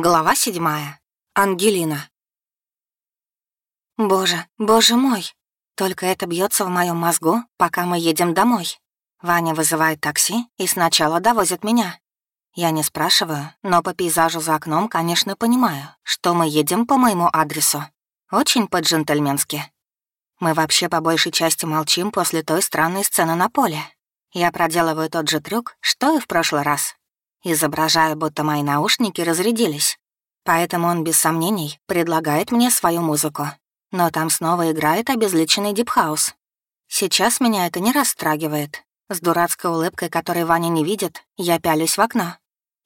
Глава седьмая. Ангелина. Боже, боже мой. Только это бьется в моем мозгу, пока мы едем домой. Ваня вызывает такси и сначала довозит меня. Я не спрашиваю, но по пейзажу за окном, конечно, понимаю, что мы едем по моему адресу. Очень по-джентльменски. Мы вообще по большей части молчим после той странной сцены на поле. Я проделываю тот же трюк, что и в прошлый раз, изображая, будто мои наушники разрядились. Поэтому он без сомнений предлагает мне свою музыку. Но там снова играет обезличенный дипхаус. Сейчас меня это не расстраивает. С дурацкой улыбкой, которой Ваня не видит, я пялюсь в окно.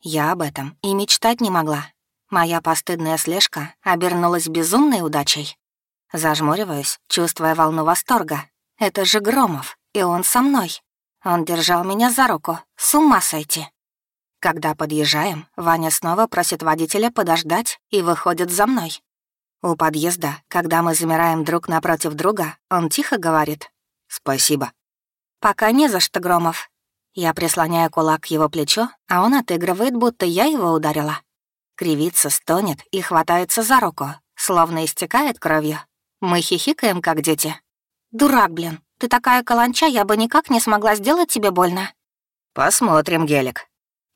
Я об этом и мечтать не могла. Моя постыдная слежка обернулась безумной удачей. Зажмуриваюсь, чувствуя волну восторга. Это же Громов, и он со мной. Он держал меня за руку. С ума сойти. Когда подъезжаем, Ваня снова просит водителя подождать и выходит за мной. У подъезда, когда мы замираем друг напротив друга, он тихо говорит «Спасибо». «Пока не за что, Громов». Я прислоняю кулак к его плечу, а он отыгрывает, будто я его ударила. Кривится, стонет и хватается за руку, словно истекает кровью. Мы хихикаем, как дети. «Дурак, блин, ты такая каланча, я бы никак не смогла сделать тебе больно». «Посмотрим, Гелик»,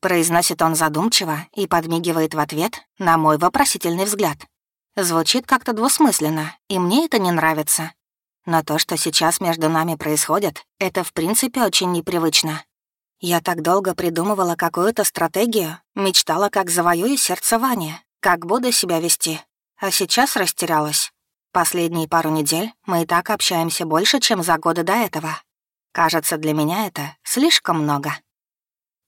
Произносит он задумчиво и подмигивает в ответ на мой вопросительный взгляд. Звучит как-то двусмысленно, и мне это не нравится. Но то, что сейчас между нами происходит, это в принципе очень непривычно. Я так долго придумывала какую-то стратегию, мечтала, как завоюю сердце Вани, как буду себя вести. А сейчас растерялась. Последние пару недель мы и так общаемся больше, чем за годы до этого. Кажется, для меня это слишком много.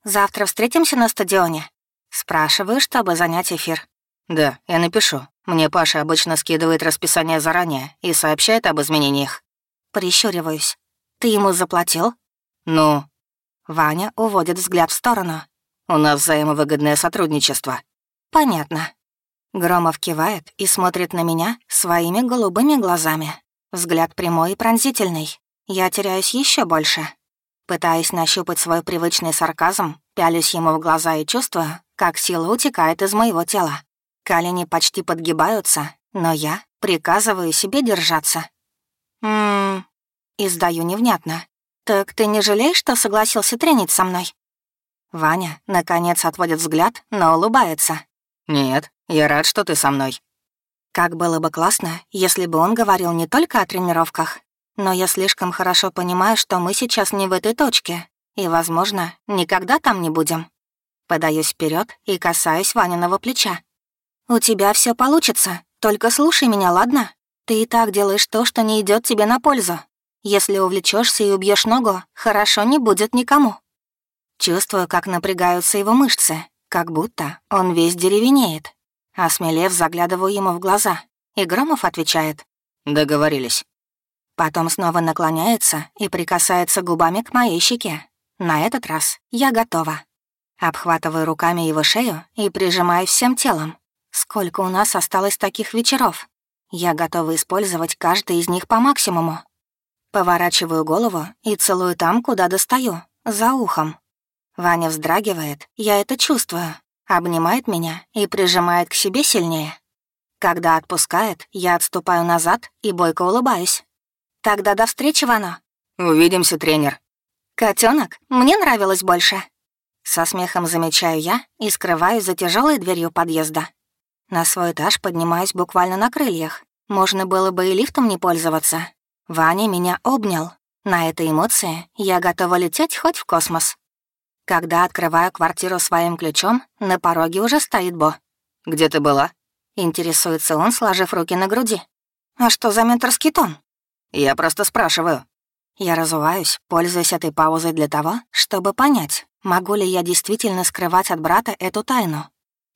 «Завтра встретимся на стадионе?» Спрашиваю, чтобы занять эфир. «Да, я напишу. Мне Паша обычно скидывает расписание заранее и сообщает об изменениях». Прищуриваюсь. «Ты ему заплатил?» «Ну?» Ваня уводит взгляд в сторону. «У нас взаимовыгодное сотрудничество». «Понятно». Громов кивает и смотрит на меня своими голубыми глазами. Взгляд прямой и пронзительный. Я теряюсь еще больше. Пытаясь нащупать свой привычный сарказм, пялюсь ему в глаза и чувствую, как сила утекает из моего тела. Колени почти подгибаются, но я приказываю себе держаться. «Ммм...» Издаю невнятно. «Так ты не жалеешь, что согласился тренить со мной?» Ваня, наконец, отводит взгляд, но улыбается. «Нет, я рад, что ты со мной». Как было бы классно, если бы он говорил не только о тренировках, но я слишком хорошо понимаю, что мы сейчас не в этой точке, и, возможно, никогда там не будем. Подаюсь вперед и касаюсь Ваниного плеча. «У тебя все получится, только слушай меня, ладно? Ты и так делаешь то, что не идет тебе на пользу. Если увлечешься и убьешь ногу, хорошо не будет никому». Чувствую, как напрягаются его мышцы, как будто он весь деревенеет. Осмелев, заглядываю ему в глаза, и Громов отвечает. «Договорились». Потом снова наклоняется и прикасается губами к моей щеке. На этот раз я готова. Обхватываю руками его шею и прижимаю всем телом. Сколько у нас осталось таких вечеров? Я готова использовать каждый из них по максимуму. Поворачиваю голову и целую там, куда достаю, за ухом. Ваня вздрагивает, я это чувствую, обнимает меня и прижимает к себе сильнее. Когда отпускает, я отступаю назад и бойко улыбаюсь. Тогда до встречи, Вано. Увидимся, тренер. Котенок, мне нравилось больше. Со смехом замечаю я и скрываюсь за тяжелой дверью подъезда. На свой этаж поднимаюсь буквально на крыльях. Можно было бы и лифтом не пользоваться. Ваня меня обнял. На этой эмоции я готова лететь хоть в космос. Когда открываю квартиру своим ключом, на пороге уже стоит Бо. «Где ты была?» Интересуется он, сложив руки на груди. «А что за менторский тон?» Я просто спрашиваю». Я разуваюсь, пользуясь этой паузой для того, чтобы понять, могу ли я действительно скрывать от брата эту тайну.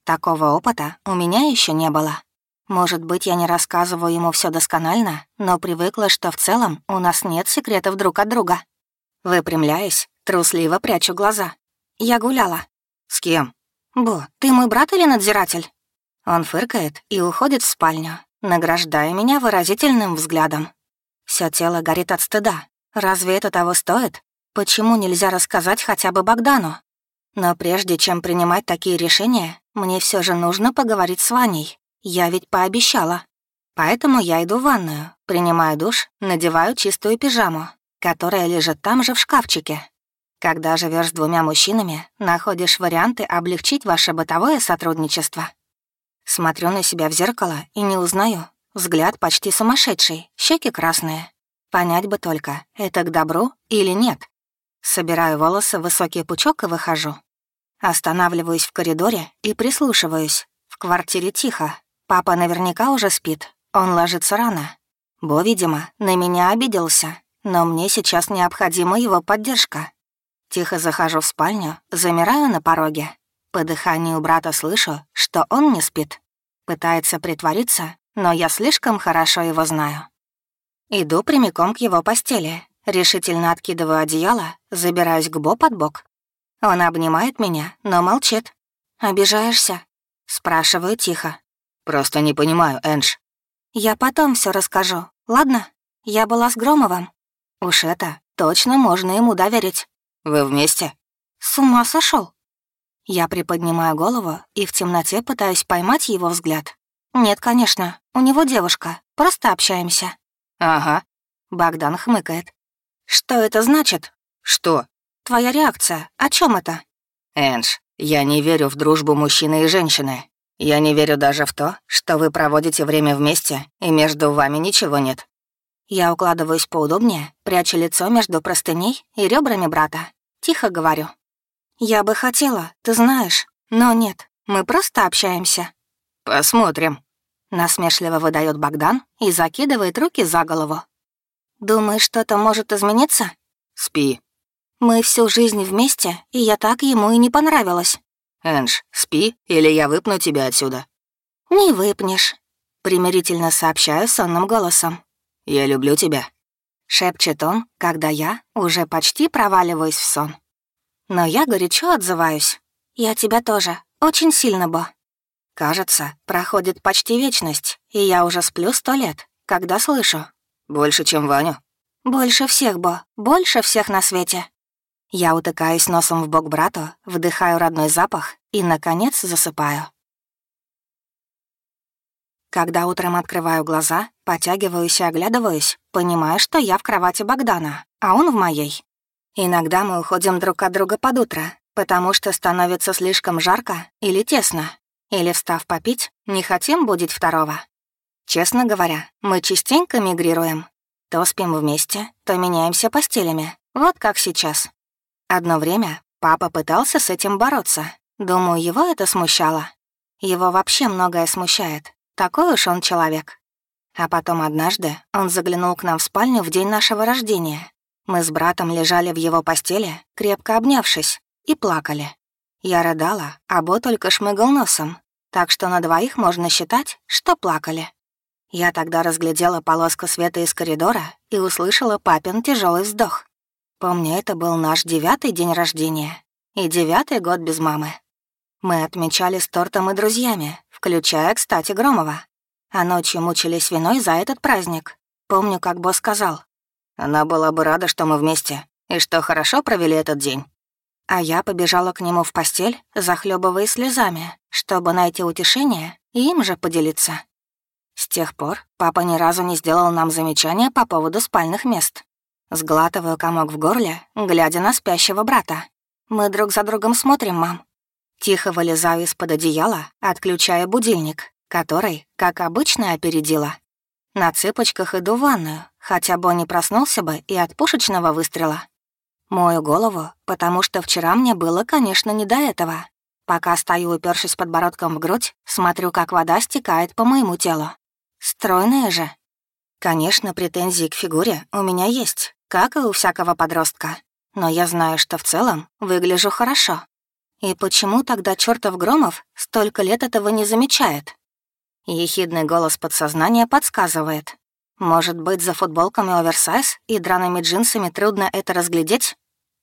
Такого опыта у меня еще не было. Может быть, я не рассказываю ему все досконально, но привыкла, что в целом у нас нет секретов друг от друга. Выпрямляюсь, трусливо прячу глаза. Я гуляла. «С кем?» «Бо, ты мой брат или надзиратель?» Он фыркает и уходит в спальню, награждая меня выразительным взглядом. Все тело горит от стыда. Разве это того стоит? Почему нельзя рассказать хотя бы Богдану? Но прежде чем принимать такие решения, Мне все же нужно поговорить с Ваней. Я ведь пообещала. Поэтому я иду в ванную, принимаю душ, надеваю чистую пижаму, которая лежит там же в шкафчике. Когда живешь с двумя мужчинами, находишь варианты облегчить ваше бытовое сотрудничество. Смотрю на себя в зеркало и не узнаю. Взгляд почти сумасшедший, щеки красные. Понять бы только, это к добру или нет. Собираю волосы в высокий пучок и выхожу. Останавливаюсь в коридоре и прислушиваюсь. В квартире тихо. Папа наверняка уже спит. Он ложится рано. Бо, видимо, на меня обиделся. Но мне сейчас необходима его поддержка. Тихо захожу в спальню, замираю на пороге. По дыханию брата слышу, что он не спит. Пытается притвориться, но я слишком хорошо его знаю. Иду прямиком к его постели, решительно откидываю одеяло, забираюсь к Бо под бок он обнимает меня, но молчит. «Обижаешься?» Спрашиваю тихо. «Просто не понимаю, Эндж». «Я потом все расскажу, ладно? Я была с Громовым. Уж это точно можно ему доверить». «Вы вместе?» «С ума сошел. Я приподнимаю голову и в темноте пытаюсь поймать его взгляд. «Нет, конечно, у него девушка, просто общаемся». «Ага», — Богдан хмыкает. «Что это значит?» «Что?» Твоя реакция, о чем это?» «Эндж, я не верю в дружбу мужчины и женщины. Я не верю даже в то, что вы проводите время вместе, и между вами ничего нет». Я укладываюсь поудобнее, прячу лицо между простыней и ребрами брата. Тихо говорю. «Я бы хотела, ты знаешь, но нет, мы просто общаемся». «Посмотрим», — насмешливо выдает Богдан и закидывает руки за голову. «Думаешь, что-то может измениться?» «Спи», мы всю жизнь вместе, и я так ему и не понравилась. Эндж, спи, или я выпну тебя отсюда. Не выпнешь, примирительно сообщаю сонным голосом. Я люблю тебя. Шепчет он, когда я уже почти проваливаюсь в сон. Но я горячо отзываюсь. Я тебя тоже. Очень сильно, Бо. Кажется, проходит почти вечность, и я уже сплю сто лет, когда слышу. Больше, чем Ваню? Больше всех, Бо. Больше всех на свете. Я утыкаюсь носом в бок брату, вдыхаю родной запах и, наконец, засыпаю. Когда утром открываю глаза, потягиваюсь и оглядываюсь, понимаю, что я в кровати Богдана, а он в моей. Иногда мы уходим друг от друга под утро, потому что становится слишком жарко или тесно, или, встав попить, не хотим будить второго. Честно говоря, мы частенько мигрируем. То спим вместе, то меняемся постелями, вот как сейчас. Одно время папа пытался с этим бороться. Думаю, его это смущало. Его вообще многое смущает. Такой уж он человек. А потом однажды он заглянул к нам в спальню в день нашего рождения. Мы с братом лежали в его постели, крепко обнявшись, и плакали. Я рыдала, а Бо только шмыгал носом, так что на двоих можно считать, что плакали. Я тогда разглядела полоску света из коридора и услышала папин тяжелый вздох. Помню, это был наш девятый день рождения и девятый год без мамы. Мы отмечали с тортом и друзьями, включая, кстати, Громова. А ночью мучились виной за этот праздник. Помню, как босс сказал. Она была бы рада, что мы вместе, и что хорошо провели этот день. А я побежала к нему в постель, захлебываясь слезами, чтобы найти утешение и им же поделиться. С тех пор папа ни разу не сделал нам замечания по поводу спальных мест. Сглатываю комок в горле, глядя на спящего брата. Мы друг за другом смотрим, мам. Тихо вылезаю из-под одеяла, отключая будильник, который, как обычно, опередила. На цыпочках иду в ванную, хотя Бонни проснулся бы и от пушечного выстрела. Мою голову, потому что вчера мне было, конечно, не до этого. Пока стою, упершись подбородком в грудь, смотрю, как вода стекает по моему телу. Стройная же. Конечно, претензии к фигуре у меня есть, как и у всякого подростка. Но я знаю, что в целом выгляжу хорошо. И почему тогда чертов Громов столько лет этого не замечает? Ехидный голос подсознания подсказывает. Может быть, за футболками оверсайз и драными джинсами трудно это разглядеть?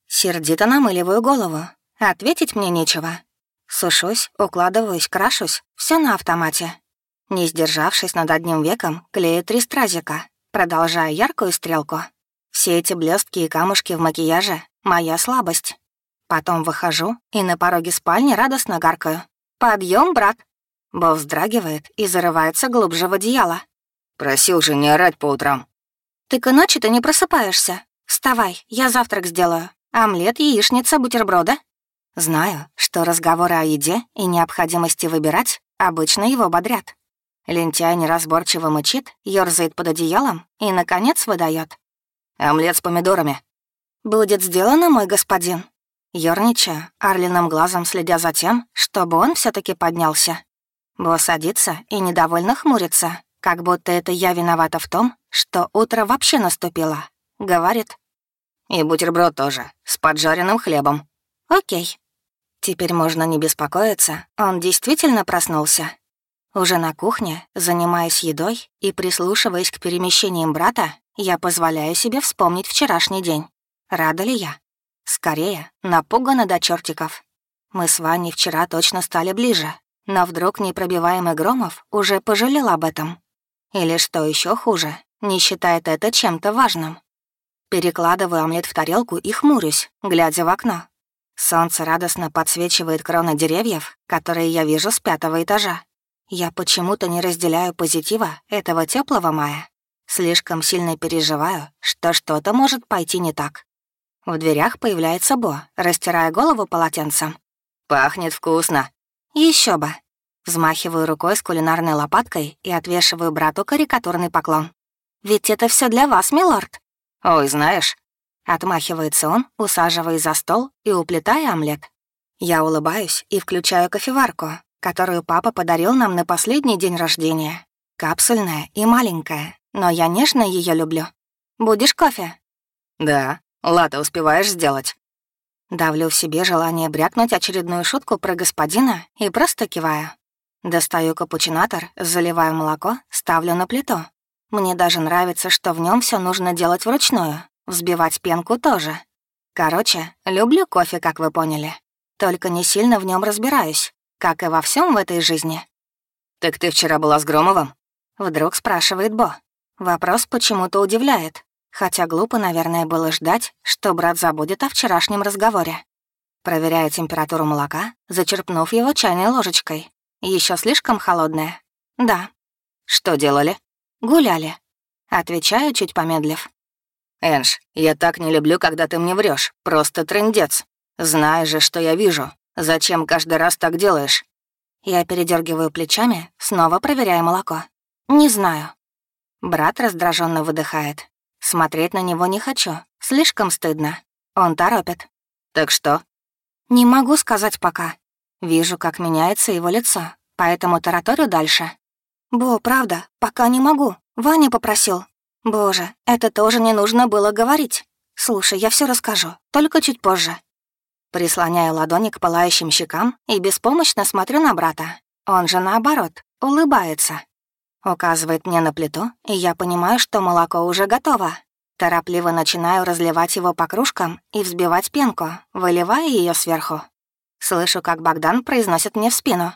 Сердито намыливаю голову. Ответить мне нечего. Сушусь, укладываюсь, крашусь, все на автомате. Не сдержавшись над одним веком, клею три стразика, продолжая яркую стрелку. Все эти блестки и камушки в макияже — моя слабость. Потом выхожу и на пороге спальни радостно гаркаю. Подъем, брат!» Бо вздрагивает и зарывается глубже в одеяло. «Просил же не орать по утрам». «Ты к ночи ты не просыпаешься. Вставай, я завтрак сделаю. Омлет, яичница, бутерброды». Знаю, что разговоры о еде и необходимости выбирать обычно его бодрят. Лентяй неразборчиво мычит, ёрзает под одеялом и, наконец, выдает. «Омлет с помидорами». «Будет сделано, мой господин». Ёрничая, орлиным глазом следя за тем, чтобы он все таки поднялся. Бо садится и недовольно хмурится, как будто это я виновата в том, что утро вообще наступило. Говорит. «И бутерброд тоже, с поджаренным хлебом». «Окей». Теперь можно не беспокоиться, он действительно проснулся. Уже на кухне, занимаясь едой и прислушиваясь к перемещениям брата, я позволяю себе вспомнить вчерашний день. Рада ли я? Скорее, напугана до чертиков. Мы с Ваней вчера точно стали ближе, но вдруг непробиваемый Громов уже пожалел об этом. Или что еще хуже, не считает это чем-то важным. Перекладываю омлет в тарелку и хмурюсь, глядя в окно. Солнце радостно подсвечивает кроны деревьев, которые я вижу с пятого этажа. Я почему-то не разделяю позитива этого теплого мая. Слишком сильно переживаю, что что-то может пойти не так. В дверях появляется Бо, растирая голову полотенцем. «Пахнет вкусно». Еще бы». Взмахиваю рукой с кулинарной лопаткой и отвешиваю брату карикатурный поклон. «Ведь это все для вас, милорд». «Ой, знаешь...» Отмахивается он, усаживаясь за стол и уплетая омлет. Я улыбаюсь и включаю кофеварку, которую папа подарил нам на последний день рождения. Капсульная и маленькая, но я нежно ее люблю. Будешь кофе? Да. Лата успеваешь сделать? Давлю в себе желание брякнуть очередную шутку про господина и просто киваю. Достаю капучинатор, заливаю молоко, ставлю на плиту. Мне даже нравится, что в нем все нужно делать вручную, Взбивать пенку тоже. Короче, люблю кофе, как вы поняли. Только не сильно в нем разбираюсь, как и во всем в этой жизни. «Так ты вчера была с Громовым?» Вдруг спрашивает Бо. Вопрос почему-то удивляет, хотя глупо, наверное, было ждать, что брат забудет о вчерашнем разговоре. Проверяю температуру молока, зачерпнув его чайной ложечкой. Еще слишком холодное. Да. Что делали? Гуляли. Отвечаю, чуть помедлив. «Энж, я так не люблю, когда ты мне врешь. Просто трындец. Знаешь же, что я вижу. Зачем каждый раз так делаешь?» Я передергиваю плечами, снова проверяя молоко. «Не знаю». Брат раздраженно выдыхает. Смотреть на него не хочу. Слишком стыдно. Он торопит. «Так что?» «Не могу сказать пока. Вижу, как меняется его лицо, поэтому тараторю дальше. Бо, правда, пока не могу. Ваня попросил, Боже, это тоже не нужно было говорить. Слушай, я все расскажу, только чуть позже. Прислоняю ладони к пылающим щекам и беспомощно смотрю на брата. Он же наоборот, улыбается. Указывает мне на плиту, и я понимаю, что молоко уже готово. Торопливо начинаю разливать его по кружкам и взбивать пенку, выливая ее сверху. Слышу, как Богдан произносит мне в спину.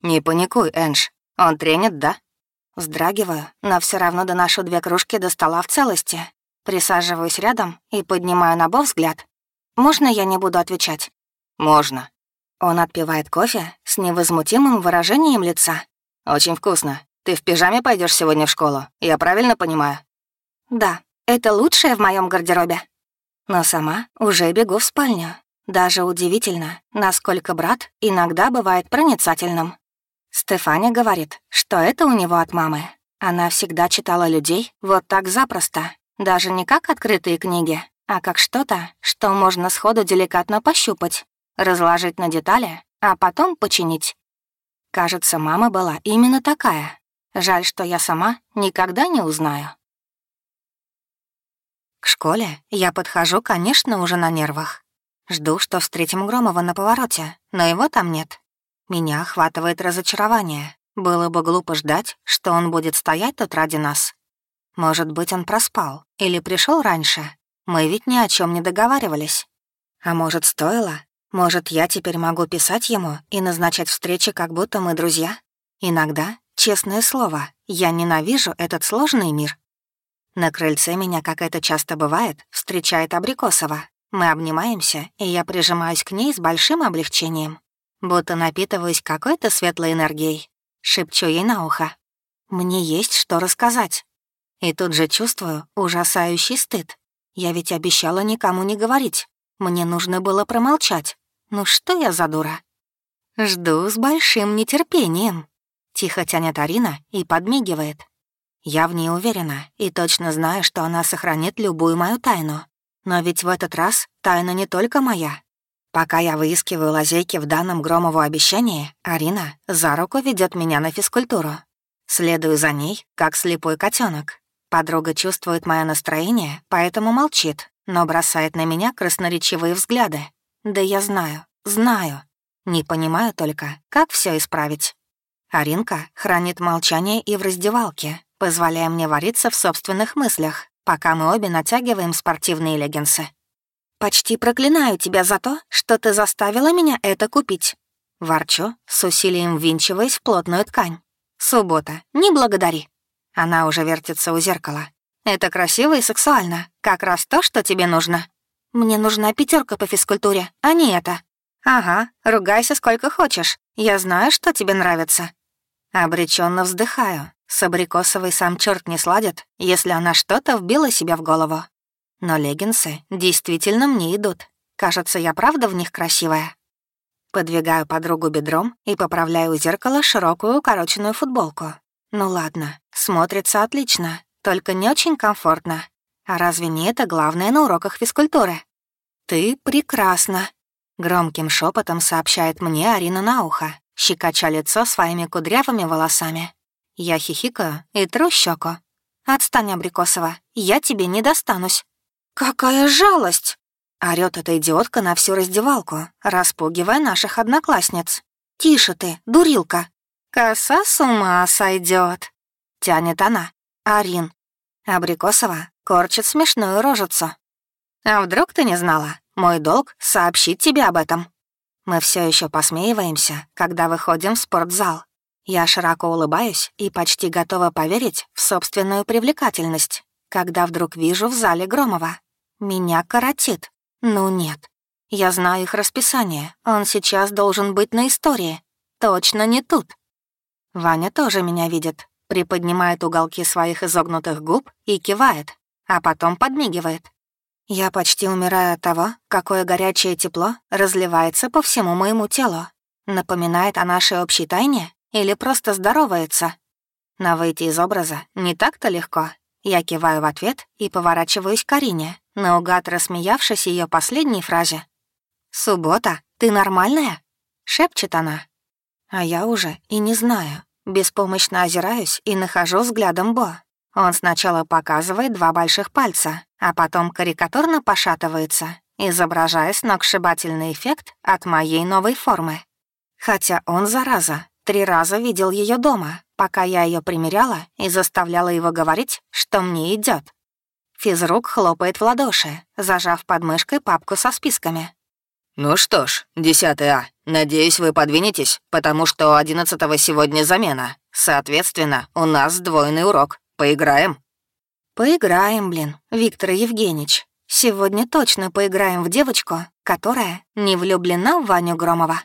«Не паникуй, Энж. Он тренит, да?» Вздрагиваю, но все равно доношу две кружки до стола в целости. Присаживаюсь рядом и поднимаю на Бо взгляд. «Можно я не буду отвечать?» «Можно». Он отпивает кофе с невозмутимым выражением лица. «Очень вкусно. Ты в пижаме пойдешь сегодня в школу, я правильно понимаю?» «Да, это лучшее в моем гардеробе». Но сама уже бегу в спальню. Даже удивительно, насколько брат иногда бывает проницательным. Стефаня говорит, что это у него от мамы. Она всегда читала людей вот так запросто, даже не как открытые книги, а как что-то, что можно сходу деликатно пощупать, разложить на детали, а потом починить. Кажется, мама была именно такая. Жаль, что я сама никогда не узнаю. К школе я подхожу, конечно, уже на нервах. Жду, что встретим Громова на повороте, но его там нет. Меня охватывает разочарование. Было бы глупо ждать, что он будет стоять тут ради нас. Может быть, он проспал или пришел раньше. Мы ведь ни о чем не договаривались. А может, стоило? Может, я теперь могу писать ему и назначать встречи, как будто мы друзья? Иногда, честное слово, я ненавижу этот сложный мир. На крыльце меня, как это часто бывает, встречает Абрикосова. Мы обнимаемся, и я прижимаюсь к ней с большим облегчением. Будто напитываюсь какой-то светлой энергией. Шепчу ей на ухо. Мне есть что рассказать. И тут же чувствую ужасающий стыд. Я ведь обещала никому не говорить. Мне нужно было промолчать. Ну что я за дура? Жду с большим нетерпением. Тихо тянет Арина и подмигивает. Я в ней уверена и точно знаю, что она сохранит любую мою тайну. Но ведь в этот раз тайна не только моя. Пока я выискиваю лазейки в данном Громову обещании, Арина за руку ведет меня на физкультуру. Следую за ней, как слепой котенок. Подруга чувствует мое настроение, поэтому молчит, но бросает на меня красноречивые взгляды. Да я знаю, знаю. Не понимаю только, как все исправить. Аринка хранит молчание и в раздевалке, позволяя мне вариться в собственных мыслях, пока мы обе натягиваем спортивные леггинсы. «Почти проклинаю тебя за то, что ты заставила меня это купить». Ворчу, с усилием ввинчиваясь в плотную ткань. «Суббота, не благодари». Она уже вертится у зеркала. «Это красиво и сексуально. Как раз то, что тебе нужно. Мне нужна пятерка по физкультуре, а не это». «Ага, ругайся сколько хочешь. Я знаю, что тебе нравится». Обреченно вздыхаю. С абрикосовой сам черт не сладит, если она что-то вбила себе в голову. Но леггинсы действительно мне идут. Кажется, я правда в них красивая. Подвигаю подругу бедром и поправляю у зеркала широкую укороченную футболку. Ну ладно, смотрится отлично, только не очень комфортно. А разве не это главное на уроках физкультуры? «Ты прекрасна», — громким шепотом сообщает мне Арина на ухо, щекоча лицо своими кудрявыми волосами. Я хихикаю и тру щеку. «Отстань, Абрикосова, я тебе не достанусь». «Какая жалость!» — орёт эта идиотка на всю раздевалку, распугивая наших одноклассниц. «Тише ты, дурилка!» «Коса с ума сойдет, тянет она. Арин. Абрикосова корчит смешную рожицу. «А вдруг ты не знала? Мой долг — сообщить тебе об этом». Мы все еще посмеиваемся, когда выходим в спортзал. Я широко улыбаюсь и почти готова поверить в собственную привлекательность, когда вдруг вижу в зале Громова. Меня коротит. Ну нет. Я знаю их расписание. Он сейчас должен быть на истории. Точно не тут. Ваня тоже меня видит, приподнимает уголки своих изогнутых губ и кивает, а потом подмигивает. Я почти умираю от того, какое горячее тепло разливается по всему моему телу. Напоминает о нашей общей тайне или просто здоровается? Но выйти из образа не так-то легко. Я киваю в ответ и поворачиваюсь к Карине, наугад рассмеявшись ее последней фразе. «Суббота, ты нормальная?» — шепчет она. А я уже и не знаю, Беспомощно озираюсь и нахожу взглядом Бо. Он сначала показывает два больших пальца, а потом карикатурно пошатывается, изображая сногсшибательный эффект от моей новой формы. Хотя он, зараза, три раза видел ее дома, пока я ее примеряла и заставляла его говорить, что мне идет. Физрук хлопает в ладоши, зажав под мышкой папку со списками. «Ну что ж, 10 А, надеюсь, вы подвинетесь, потому что у 11 сегодня замена. Соответственно, у нас сдвоенный урок. Поиграем?» «Поиграем, блин, Виктор Евгеньевич. Сегодня точно поиграем в девочку, которая не влюблена в Ваню Громова».